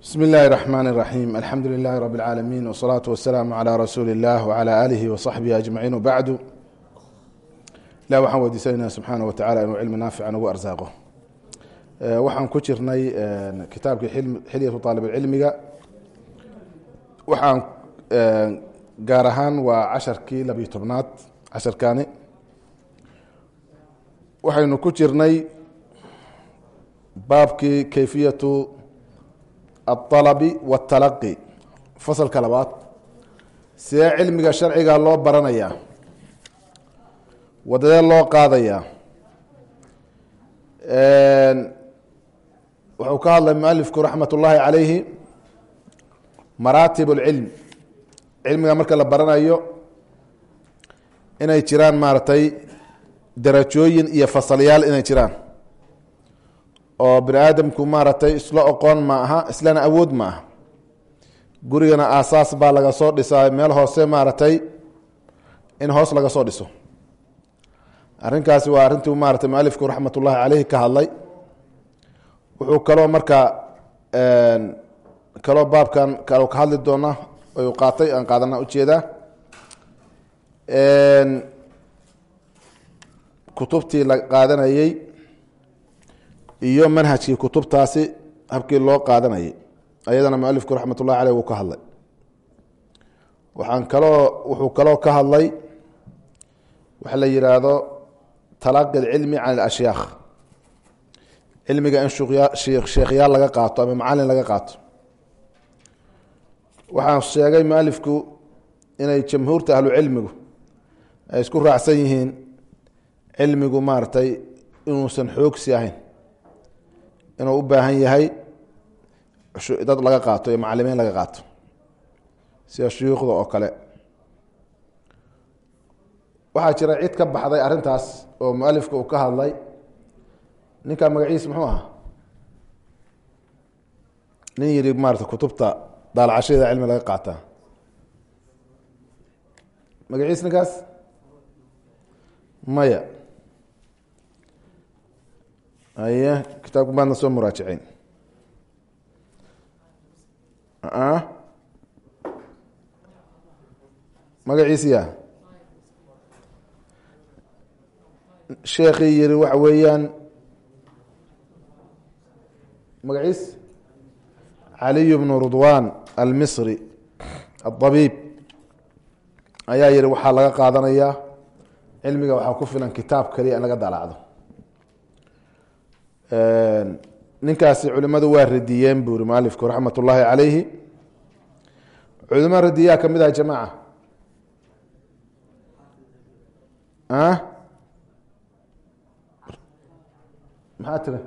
bsmi اllahi الرحmn الرaxيm alxamdu lilahi rb اlcaalamiin wالsalaaةu wasalaamu عlى rasuuli اllah wعlى alihi وصaxbihi aجmaciin wbacdu ilah waxaan weydiisanayna subxaana wa tacala inuu cilmi naafica nagu arsaaqo waxaan ku jirnay kitaabkii xilyatu aalibcilmiga waxaan gaar ahaan waa casharkii labiyo tobnaad casharkani waxaynu ku jirnay baabkii kayfiyatu alalabi wاtalaqi fasalka labaad sidee cilmiga sharciga loo baranayaa wadadee loo qaadayaa wuxuu ka hadlay mualifku raxmat ullaahi calayhi maraatib اlcilm cilmiga marka la baranayo inay jiraan maaragtay darajooyin iyo fasalyaal inay jiraan oo bini aadamku maaragtay isla oqoon ma aha islana awood ma aha gurigana aasaas baa laga soo dhisaa meel hoose maaragtay in hoos laga soo dhiso. Arrinkaasi waa arrintii maaratay mualifku raxmat ullaahi caleyhi ka hadlay. Wuxuu kaloo marka kaloo baabkan kal ka hadli doona u qaatay aan qaadana u jeedaa kutubtii la qaadanayey iyo manhajkii kutubtaasi habkii loo qaadanayay. Ayadana mualifku raxmat ullahi aleyh wuu ka hadlay. Waxaan kaloo wuxuu kaloo ka hadlay waxa la yihaahdo talaqi اcilmi can اlashyaakh cilmiga in sheekhyaal laga qaato ama macalin laga qaato. Waxaan sheegay mualifku inay jamhuurta ahlu cilmigu ay isku raacsan yihiin cilmigu maaragtay inuusan xoogsi ahayn inuu u baahan yahay dad laga qaato iyo macalimiin laga qaato sida shuyuukhda oo kale. Waxaa jira cid ka baxday arrintaas oo mualifka uu ka hadlay. Ninkaa magaciis muxuu ahaa? Nin yidhi maarata kutubta daalacashada cilmi laga qaataa magaciis ninkaas? Maya aye kitaabku maadna soo muraajaceyn magaciisiya? Sheekii yihi waxa weeyaan. Magaciis? Caliy bnu rudwan almisri aلطabiib ayaa yihi waxaa laga qaadanayaa cilmiga waxaa ku filan kitaab kaliya in laga dalacdo ninkaasi culimadu waa radiyeen buu uri mualifku raxmat ullaahi calayhi culimo radiyaa ka mid ah jamaca maxaa tiri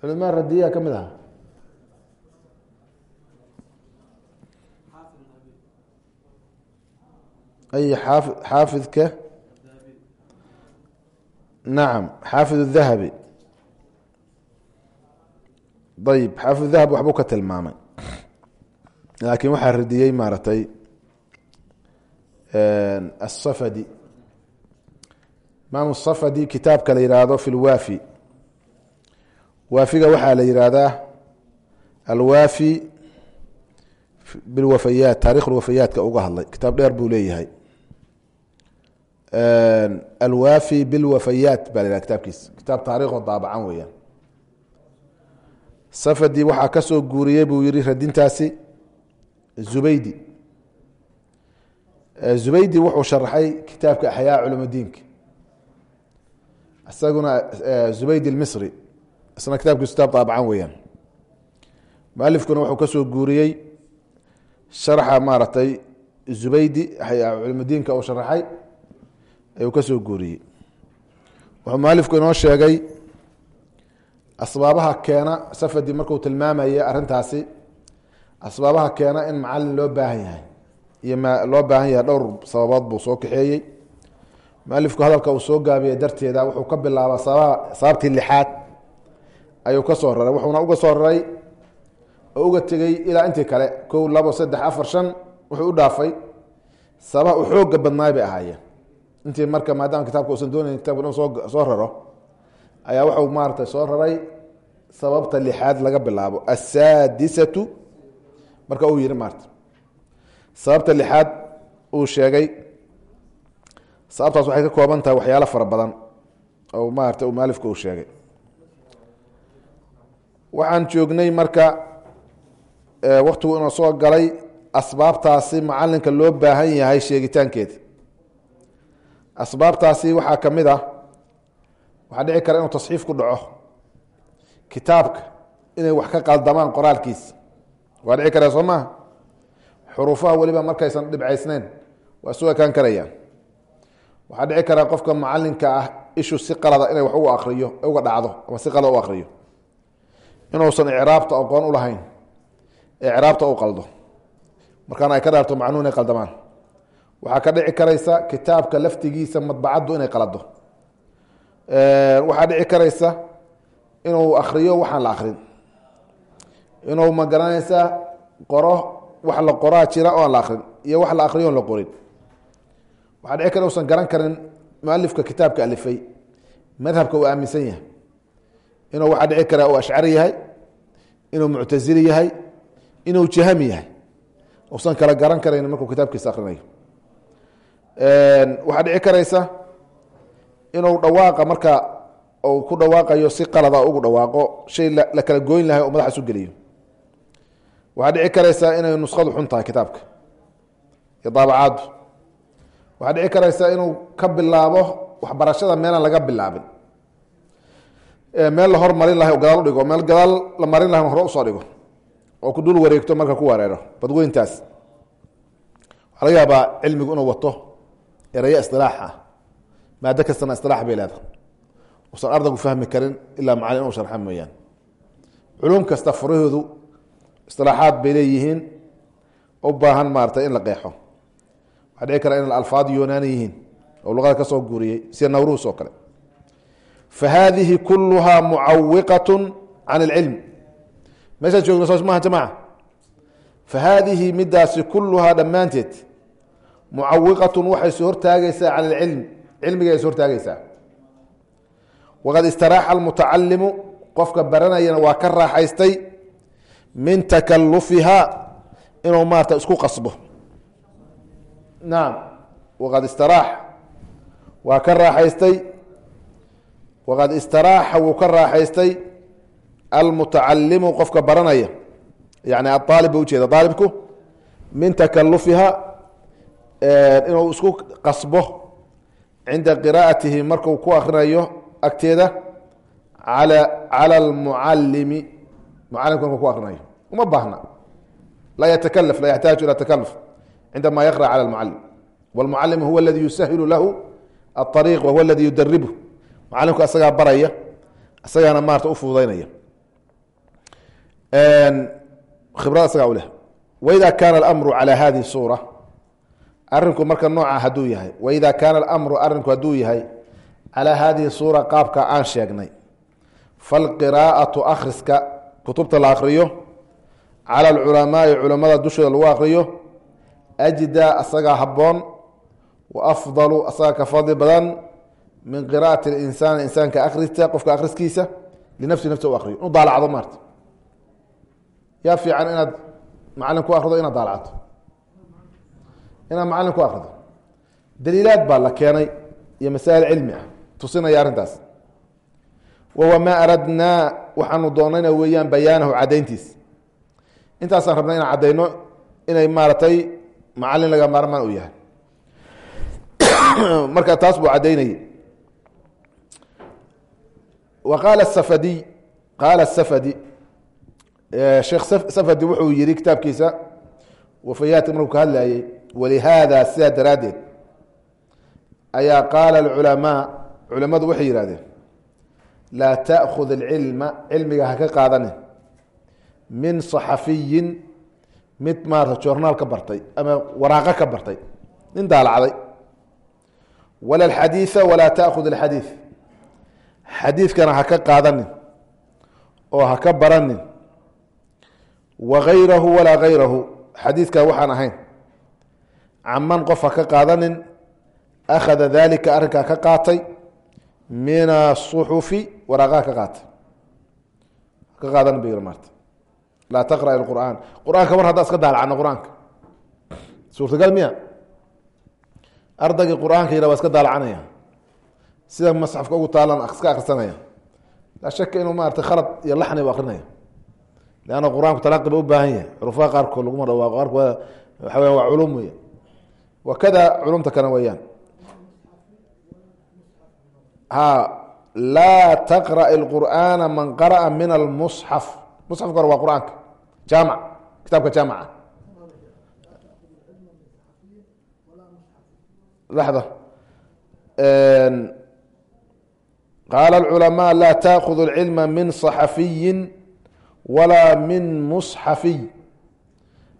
culimo radiyaa ka mid aha ay xaafi xaafidka nacam xaafid الdahabi ayb xaafid dahab waxbuu ka tilmaamay. Laakiin waxaa radiyey maaragtay asafadi imaam safadi kitaabka la yihahdo fi lwaafi waafiga waxaa la yihahdaa alwaafi bilwafayaat taarikh lwafayaadka uga hadlay. Kitaab dheer buu leeyahay alwaafi bilwafayaat ba la yihah kitaabkiisa kitaab taarikhoo daabacan weeyaan. Safadi waxaa ka soo guuriyey buu yihi radintaasi zubaydi. Zubaydi wuxuu sharaxay kitaabka axyaa culumudiinka isaguna zubaydi اlmisri isna kitabkiisu kitaab daabacan weeyaan. Mualifkuna wuxuu ka soo guuriyey sharxa maaragtay zubaydi culumudiinka uu sharaxay ayuu ka soo guuriyey. Wuxuu mualifku inoo sheegay asbaabaha keena safadi markuu tilmaamayay arrintaasi asbaabaha keena in macalin loo baahan yahay iyo loo baahan yahay dhowr sababood buu soo kaxeeyey. Mualifku hadalka uu soo gaabiyey darteeda wuxuu ka bilaaba sababa sababtii lixaad ayuu ka soo raray. Wuxuuna uga soo raray oo uga tegey ilaa intii kale kow labo saddex afar shan wuxuu u dhaafay. Sababaha u xooga badnaay bay ahaayeen intii marka maadaama kitabka usan doonayn kitabka soo soo raro ayaa wuxuu maarata soo raray sababta lixaad laga bilaabo. Asaadisatu marka uu yihi maarta sababta lixaad uu sheegay sababtaas waxay ka kooban tahay waxyaalo fara badan oo maarata uu maalifku uu sheegay. Waxaan joognay marka waktigu inuu soo galay asbaabtaasi macalinka loo baahan yahay sheegitaankeeda asbaabtaasi waxaa ka mid ah waxaa dhici kara inuu tasxiif ku dhaco kitaabka inay wax ka qaldamaan qoraalkiisa. Waa dhici karaa soo maha xuruufaha weliba markaysan dhibcaysneyn waa isu ekaan karayaan. Waxaa dhici karaa qofka macalinka ah ishu si qalada inay wax uga akriyo uga dhacdo ama si qalada u akriyo inuusan icraabta aqoon u lahayn ee icraabta u qaldo. Markaana ay ka dhaarto macnuhu inay qaldamaan waxaa ka dhici karaysa kitaabka laftigiisa madbacaddu inay qalado waxaa dhici karaysa inuu akriyo waxaan la akrin inuu ma garanaysa qoro wax la qoraa jira oo aan la akrin iyo wax la akriyo on la qorin. Waxaa dhici kara usan garan karin mualifka kitaabka alifay madhabka uu aaminsan yahay. Inuu waxaa dhici kara uu ashcari yahay inuu muctazili yahay inuu jahami yahay. Usan kala garan karayn markuu kitaabkiisa akrinayo waxaa dhici karaysa inuu dhawaaqa marka uu ku dhawaaqayo si qalada ugu dhawaaqo shay la kala goyn lahay oo madaxa isu geliyo. Waxaa dhici karaysa inay nuskhadu xun tahay kitaabka. Iyo daabacaaddu waxaa dhici karaysa inuu ka bilaabo waxbarashada meelaan laga bilaabin. Meel la hormarin lahay oo gadaal udhigo meel gadaal la marin lahay hore u soo dhigo. Oo ku dul wareegto marka ku wareero badweyntaas. Waxaa laga yaabaa cilmigu inuu wato erayo isilaax ah. Maado kastana isilaax bay leedahay. Usan ardaygu fahmi karin ilaa macalin inuu sharxa mooyaan. Culum kasta furahoodu isilaaxaad bay leeyihiin u baahan maarata in la qeexo. Waxaa dhici kara in alfaad yoonaani yihiin oo luqada ka guuriyey sida nawruus oo kale. Fa haadihi kuluhaa can اlcilm meeshaa joogna soo maha jamaca? Fa midaasi kuluhaa dhammaanteed mucawiqatun waxay soo hortaagaysaa cala alcilm cilmigay soo hortaagaysaa. Waqad istaraaxa almutacalimu qofka baranayana waa ka raaxaystay min takalufiha inuu maarata isku qasbo. Nacam waqad istaraax waa ka raaxaystay. Waqad istaraaxa wuu ka raaxaystay. Almutacalimu qofka baranaya. Yani aaalib ba ujeeda aalibku min takalufiha inuu isku qasbo cinda qiraa'atihi marku ku akrinayo agteeda ala cala almucalimi mucalimka marku ku akrinayo. Uma baahna. Laa yatakalaf laa yaxtaaju ila takaluf cindama yaqra cala almucalim wاlmucalim huwa aladi yusahilu lahu aariiq wahuwa aladi yudaribhu mucalimku asagaa baraya isagaana maarata u fududaynaya. Khibrad asagaa u leh. Waida kaana alamru calى hadihi suura arinku marka nooca hadduu yahay. Waida kaana alamru arinku hadduu yahay calaa hadihi suura qaabka aan sheegnay falqiraa'atu akhriska kutubta la akriyo cala alculamaai culamada dushooda lagu akriyo ajda asagaa habboon wa afdalu asagaa ka fadli badan min qiraa'ati اlinsaani insaanka akrista qofka akhriskiisa linafsi nafsa u akriyo inu daalacdo maarta. Yaa fiican inaad macalin ku akrido inaad daalacto inaad macalin ku akrido daliilaad baa la keenay iyo masaa'il cilmi ah. Tusinaya arrintaas. Wahuwa maa aradnaa waxaanu doonayna weeyaan bayaanahu caddayntiis. Intaasaan rabnay inaan caddayno inay maaratay macalin laga maarmaan uu yahay. Marka taas buu caddaynayay. Wa qaala safadiy qaala safadi sheekh safadi wuxuu yihi kitaabkiisa wafayaati markuu ka hadlayay walihaada sidaa daraaddeed ayaa qaala alculamaa culammadu waxay yidhahdeen laa taakhud alcilma cilmiga ha ka qaadanin min صaxafiyin mid maarata journaal bartay ama waraaqo ka bartay nin daalacday wala alxadiida walaa taakhud alxadiid xadiidkana ha ka qaadanin oo ha ka baranin wa gayrahu walaa gayrahu xadiidkaa waxaan ahayn caman qof ha ka qaadanin akhada dalika arrinkaa ka qaatay min asuxufi waraaqaha ka qaatay. Ka qaadan ba maarta. Laa taqra qur'aan qur'aanka mar haddaa iska daalacno qur'aanka. Suurtagal miya? Ardaygii qur'aanka yidha waa iska daalacanaya sida masxafka ugu taalan iska akrisanaya laa shaka inuu maarata khalad iyo laxni u akrinaya leanna qur'aanku u baahan yahay. Xurufaha qaarkood laguma dhawaaqo. Qaarkood waxa weya waa culum wey wakada culumta kale weeyaan ha laa taqra' اlqur'aana man qara'a min almusxaf musxafka hore waa qur-aanka jaamac kitaabka jaamaca laxda qaala اlculamaa laa taakhud اlcilma min صaxafiyi walaa min musxafiy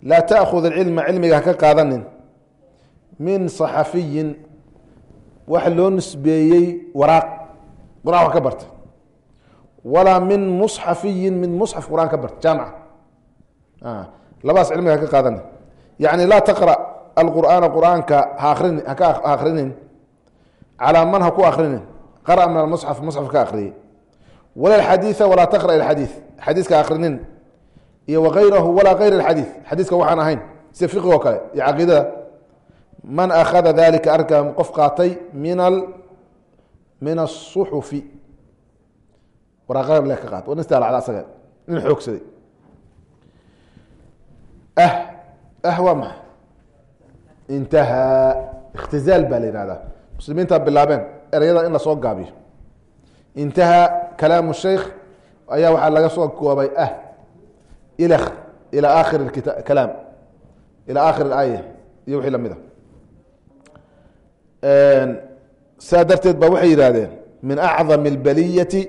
laa taakhud اlcilma cilmiga haka qaadanin min صaxafiyin wax loo nisbeeyey waraaq qur'aan wax ka barta. Walaa min musxafiyin min musxaf qur'aan ka barta jaamca labadaas cilmiga haka qaadanin yani laa taqra' alqur'aana qur'aanka ha akrini haka calaa man ha ku akrinin qara min almusxaf musxaf ka akriyey wala xadiia walaa taqra xadii xadiiska akrinin iyo wagayrahu walaa gayr xadii xadiiska waxaan ahayn sida fiqigoo kale iyo caqiidada man akhada dalika arrinkaa qof qaatay min a min asuxufi waraaqada le ka qaatay nistaalacda asaga nin xoogsaday. Ah ah waa maxay? Intahaa ikhtizaal baa la yihahdaa muslimiintaa bilaabeen ereyada in la soo gaabiyo. Intahaa kalaamu sheikh ayaa waxaa laga soo koobay ah ila ila aakhiri kalaam. Ilaa aakhir aaya iyo wixii la mid a ah saa darteed ba waxay yidhahdeen min acظam اlbaliyati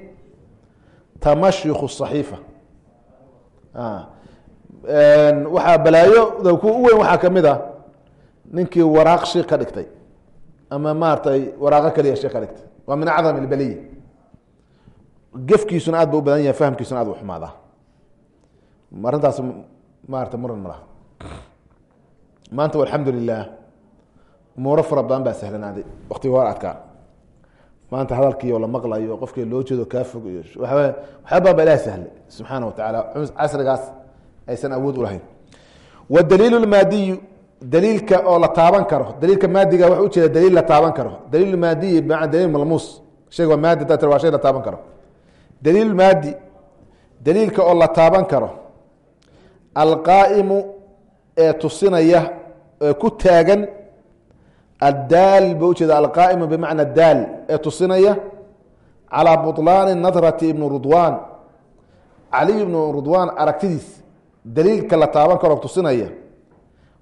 tamashik الصaxiifa waxaa balaayo ku u weyn waxaa kamid a ninkii waraaq sheik ka dhigtay ama maaratay waraaqo keliya sheik ka dhigtay waa min acظam اlbaliya gefkiisuna aad ba u badan yahay fahmkiisuna aad u xumaadaa arintaas maarata muran ma laha maanta alxamdu lilah umuuro fara badan baa sahlanaaday waktiga hor adkaa maanta hadalkiio la maqlayo qofkii loo jeedo kaa fog iyo waxyaa badan ba ilaha sahlay subxaana wa tacaala. Casrigaas aysan awood u lahayn. Wadaliil lmaadiyu daliilka oo la taaban karo daliilka maadiga waxa ujeeda daliil la taaban karo. Daliil maadiyi bimana daliil malmuus. Shayga waa maadi da waa shay la taaban karo. Daliil maadi daliilka oo la taaban karo alqaa'imu ee tusinaya ee ku taagan addaal ba ujeeda alqaa'imu bimacna daal ee tusinaya calaa buطlaani nadrati ibnu rudwan caliy ibnu rudwan aragtidiis daliilka la taaban karo tusinaya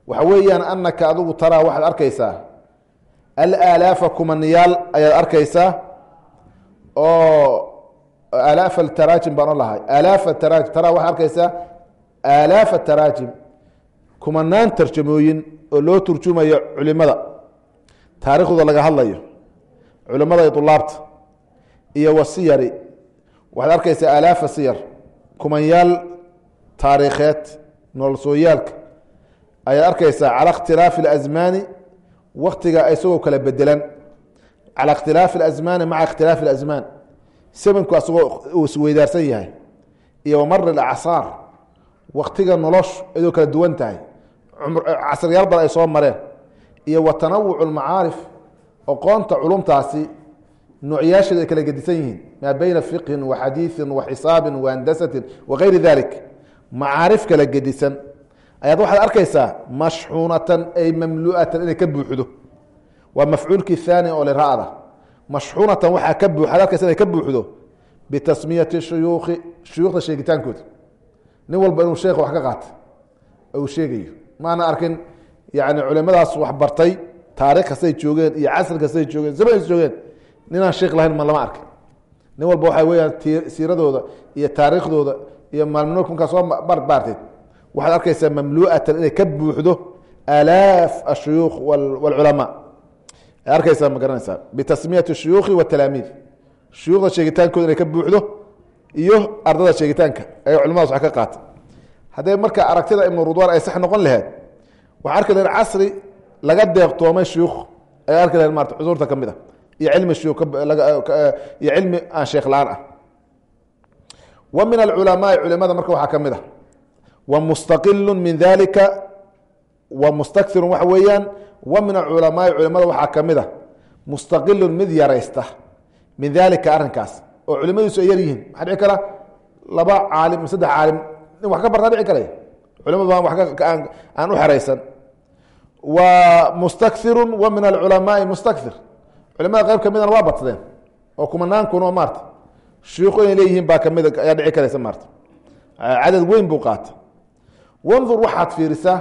waxa weeyaan anaka adigu taraa waxaad arkaysaa alaalaafa kumaniyaal ayaad arkaysaa oo alaaf taraajim baan lahay alaaf taraajim taraa waxaad arkaysaa aalaaf taraajim kumanaan tarjamooyin oo loo turjumayo culimada taariikhdooda laga hadlayo culimada iyo ulaabta iyo wasiyari waxaad arkaysaa alaafa siyar kumanyaal taariikheed nolosooyaalka ayaad arkaysaa cala ikhtilaafi اlasmaani waktiga isagoo kala bedelan cala ikhtilaafi اlasmaani maca ikhtilaafi اlasmaan samanku asagoo uu isweydaarsan yahay iyo wamari acsaar waktiga noloshu idoo kala duwan tahay casriyaal badan ay soo mareen iyo wa tanawuc اlmacaarif aqoonta culumtaasi noocyaasheeda ay kala gedisan yihiin maa beyna fiqhin wa xadiiثin wa xisaabin dalik macaarif kala gedisan. Ayaad waxaad arkaysaa mashxuunatan ay mamlu'atan inay ka buuxdo. Waa mafcuulkii haani oo lira'da mashxuunatan waxaa ka buu ad arkaysa inay ka buuxdo bitasmiyati shuyuukhi shuyuukhda sheegitaankooda nin walba inuu sheekh wax ka qaata uu sheegayo. Maana arkin yani culimadaas wax bartay taarikh kastay joogeen iyo kastay joogeen zaman joogeen. Ninaan sheekh lahayn ma lama arkin. Nin walba waxaa weyaan siiradooda iyo taariikhdooda iyo maalminoodka soo barbaarteed waxaad arkaysaa mamlu'atan inay ka buuxdo alaaf ashuyuukh wاlculamaa arkaysaa ma garanaysaa bitasmiyati shuyuukhi watalaamiid shuyuukhda sheegitaankooda inay ka buuxdo iyo ardada sheegitaanka. Ay culimadaas wax ka qaata haddee marka aragtida ibnu rudwan ay sax noqon laheed waxaa arki lahen casri laga deeqtoomay shuyuukh ay arki lahen marata cusuurta ka mid a iyo cilmi shuyuukh iyo cilmi aan sheekh la'aan ah. Wa min alculamaai culimada marka waxaa ka mid a wa mustaqilu min dalika wa mustakirun waxa weeyaan wa min alculamaai culimada waxaa ka mid a mustaqilun mid yaraysta min dalika arrinkaas oo culimadiisu ay yar yihiin. Maxaa dhici kara laba caalim saddex caalim in wax ka bartaa dhici karaya culima baan aan u xeraysan wa mustakirun wa min alculamaai mustakir culimada qayb kamidana waa badsadeen. Oo kumanaan kun oo inay leeyihiin baa ka mid ayaa dhici karaysa maarta. Cadad weyn buu qaata wandur waxaad fiirisaa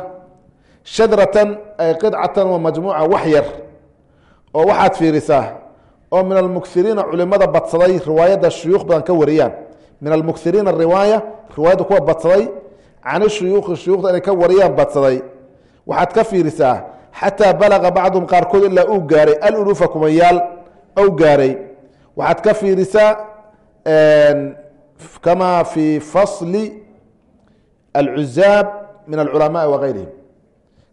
shadratan ay qidcatan wa majmuuca wax yar. Oo waxaad fiirisaa oo min almukiriina culimada badsaday riwaayadda shuyuukh badan ka wariyaan. Min almukiriina riwaaya riwaayadda kuwa badsaday can shuyuukhi shuyuukhda inay ka wariyaan badsaday. Waxaad ka fiirisaa xataa balaga bacduhum qaarkood ilaa uu gaaray alulufa kumayaal ou gaaray. Waxaad ka fiirisaa kama fi fasli alcuzaab min alculamaai wa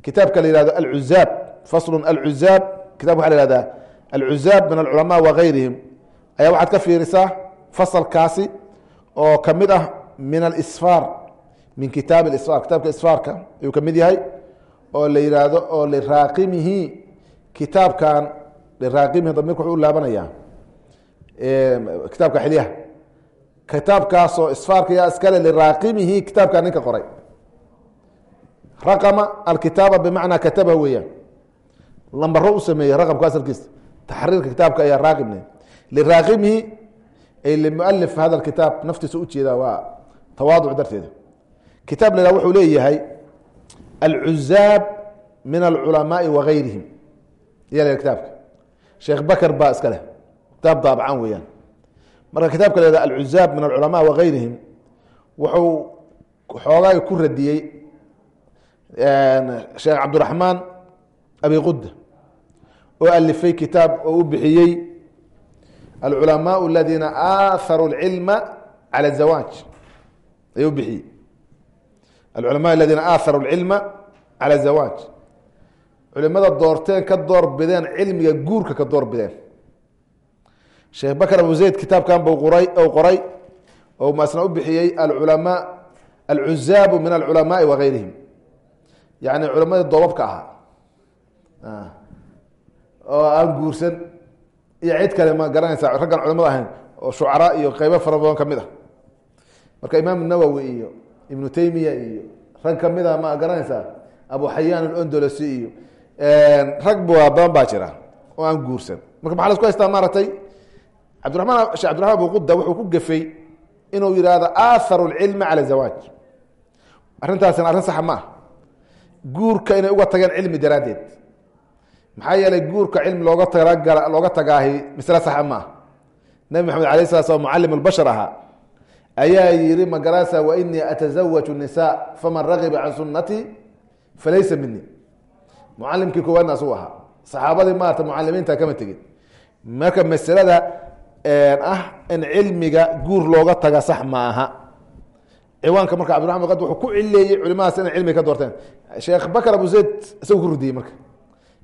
kitaabka la yihahdo alcuzaab faslu alcuzaab kitabka waxa la yihahdaa alcuzaab min alculamaa wa ayaa waxaad ka fiirisaa fasalkaasi oo ka mid ah min alisfaar min kitaab isfaar kitaabka isfaarka ayuu ka mid yahay oo la yihaahdo oo liraaqimihi kitaabkan liraaqimihi damirka wuxuu u laabanayaa kitaabka xilyaha kitaabkaasoo isfaarka yaa iskale liraaqimihi kitaabkaa ninka qoray. Raqama alkitaaba bimacnaa kataba weeyaan. Lambaro u sameeyey raqamka asalkiisa. Taxriirka kitaabka ayaa raaqibne liraaqimihi ay limualif hada kitaab naftiisa u jeedaa waa tawaaduc darteeda kitaab la wuxuu leeyahay alcuzaab min alculamaai wa gayrihim ya kitaabka sheekh bakr baa iska leh kitaab daabacan weeyaan marka kitaabka la alcuzaab min alculamaa wa gayrihim wuxuu xoogaay ku radiyey sheekh cabdiraxmaan abi quda oo alifay kitaab oo u bixiyey alculamaau aladiina aatharuu اlcilma cala الzawaaj ayuu bixiyey alculama aladiina aatharuu اlcilma cala zawaaj culimada doorteen ka door bideen cilmiga guurka ka door bideen sheekh bakr abu zayd kitaabkan bu qoray ou qoray oo masna u bixiyey alculamaa alcuzaabu min alculamaai wa gayrihim yani culamadii doobabka ahaa oo aan guursan iyo cid kale ma garanaysa raggan culamada ahayn oo shucara iyo fara badan ah imaam nawowi iyo ibnu taymiya iyo rag kamida ma garanaysaa abu xayaan alondolosi iyo rag badan baa jira oo aan guursan. Marka maxaa lasku haystaa maaragtay cabdiramaan shekh abdiraman abu quda wuxuu ku gefay inuu yihahdo aatharu lcilma cala zawaaj arrintaasina arrin saxa ma ah guurka inay uga tageen cilmi daraaddeed. Maxaa yeelay guurka cilmi looga tagala looga tagaahi misle saxa ma ah nabi maxamed alay sala slam mucalim lbashar ahaa ayaa yihi magarasa wainii atazawaju nisa faman ragiba can sunatii falaysa mini mucalimkii koowaadna asuu ahaa. Saxaabadii maarata mucalimiinta kama tegin. Marka masalada ah in cilmiga guur looga taga sax ma aha. Ciwaanka marka cabdiraman qad wuxuu ku cileeyey culimadaas inay cilmiga ka doorteen. Sheekh bakr abu zayd isagu ku ridiyey marka.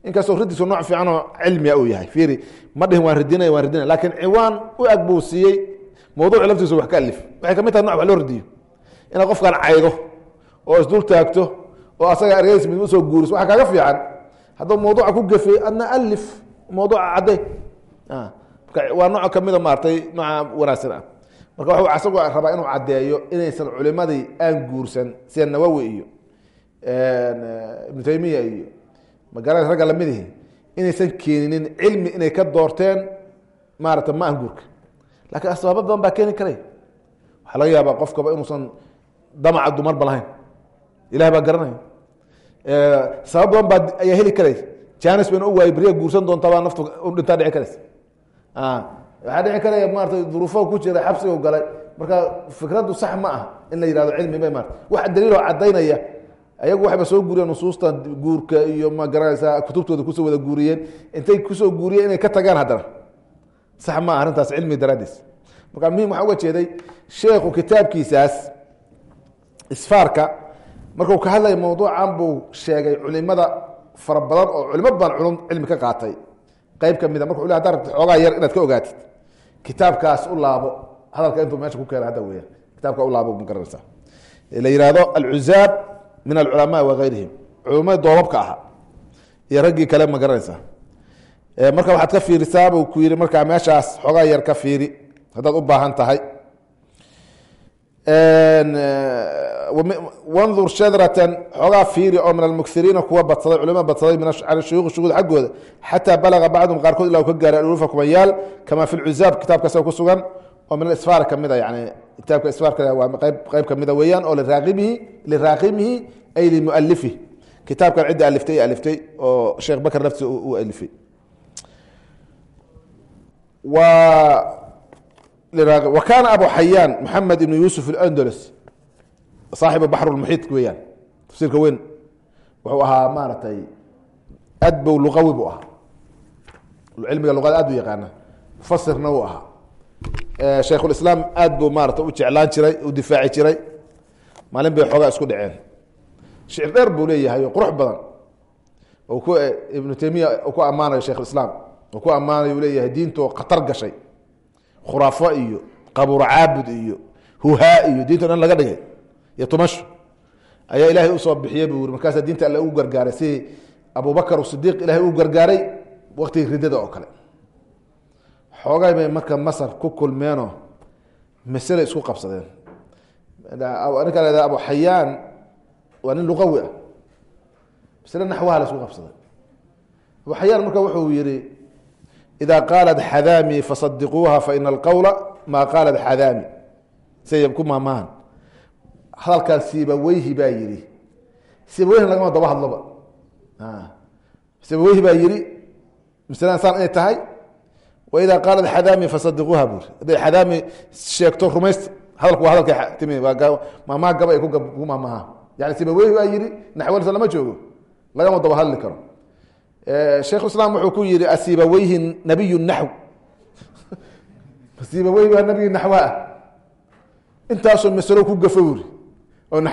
Inkastoo ridiisu nooc fiican oo cilmiga uu yahay. Fiiri ma dhihin waan ridinay waan ridinay laakiin ciwaan u ag mawduuci laftiisu wax ka alif. Waxay ka mid tahay noc wax loo ridiyo. Inaad qofkan caydo oo isdul taagto oo asaga ergeys mid u soo guuriso waxaa kaaga fiican. Hadduu mawduuca ku gefey adna alif mawduuca cadday marka waa nooc kamida maaratay nooca wanaagsan ah. Marka waxuu asagoo rabaa inuu caddeeyo inaysan culimadii aan guursan sida nawowi iyo ibnu taymiya iyo magaalada ragga lamidihi inaysan keeninin cilmi inay ka doorteen maarata ma an guurka lakiin asbaabo badan baa keeni karay. Waxaa laga yaabaa qofkaba inuusan damaca dumarba lahayn. Ilahi baa garanaya sabab badan baa ayaa heli karay. Janis bayna u waayey beriya guursan doonta baa naftu dhintaa dhici karaysa waxaa dhici karaya maarata duruufo ku jira xabsigu galay. Marka fikraddu sax ma ah in la yihahdo cilmi ba maarata wax daliiloo cadaynaya ayagu waxayba soo guuriyeen nusuusta guurka iyo ma garanaysaa kutubtooda ku soo wada guuriyeen. Intay ku soo guuriyeen inay ka tagaan haddana sax ma ah arrintaas cilmi daraadiis marka muhiim waxaa uga jeeday sheekhu kitaabkiisaas isfaarka markuu ka hadlaya mawduucan buu sheegay culimada fara badan oo culimo badan cilmi ka qaatay. Qeyb ka mida marka u hada rabti xoogaa yar inaad ka ogaatid. Kitaabkaas u laabo hadalka intuu meesha ku keena hadda weya kitaabka ulaabo ma garanaysaa. La yihahdo alcuzaab min alculamaa wagayrihim culamada doobabka ahaa. Iyo raggii kale ma garanaysaa marka waxaad ka fiirisaa buu ku yihi markaa meeshaas xoogaa yar ka fiiri haddaad u baahan tahay. Wandur shadratan xoogaa fiiri oo min almuksiriina kuwa badsaday culama badsaday can shuyuuq shuhuud xaggooda xataa balaga bacdum qaarkood ila u ka gaaray alufa kumayaal kama fi lcuzaab kitaabka isaga ku sugan oo min asfaar kamida yani kitaabka isfaarka waa qeyb kamida weeyaan oo liraaqibihi liraaqimihi ay limualifihi kitaabkan cidda aliftay aliftay oo sheekh bakr nafsi u alifay kaana abu xayaan maxamed ibn yuusuf alandalus saaxibu baxr lmuxiit weeyaan. Tafsiirka weyn. Wuxuu ahaa maaragtay aad bow luqawi buu ahaa. Cilmiga luqada aad u yaqaana. Mufasirna uu ahaa. Shaykhulislaam aad buu maarata u jeclaan jiray u difaaci jiray. Maalin bay xoogaa isku dhaceen. Shicir dheer buu leeyahay oo qurux badan. Oo ku ibnu taymiya ku ammaanayo shaykhulislaam oo ku ammaanayo u leeyahay diintoo khatar gashay. Khuraafo iyo qabuur caabud iyo huhaa iyo diinto dhan laga dhigay. Iyo tumasho ayaa ilaahay u soo bixiyey buu yiri markaasaa diinta alle ugu gargaaray si abubakar sidiiq ilahay ugu gargaaray waktigii ridada oo kale. Xoogay bay marka masar ku kulmeenoo masale isku qabsadeen. Ninka la abu xayaan waa nin luqawi ah. Masle naxwaha la isku qabsaday abu xayaan marka wuxuu yihi ida qaalat xadaami fasadiquuha faina alqowla maa qaalat xadaami say ku maamahan hadalkan sibaweyhi baa yihi sibaweyhi lagama daba hadloba sibaweyhi baa yihi masladan saan inay tahay waida qaalat xadaami fasadiquuha buuri hadday xadaami sheegto rumaysta hadalku waa hadalka timi maamaha gaba ay ku maamaha yani sibaweyhi baa yihi naxwalsa lama joogo lagama daba hadli karo sheikhu islaam wuxuu ku yihi asibaweyhi nabiyu naxw. Sibaweyhi baa nabigi naxwa ah. Intaasoo masalo ku gafo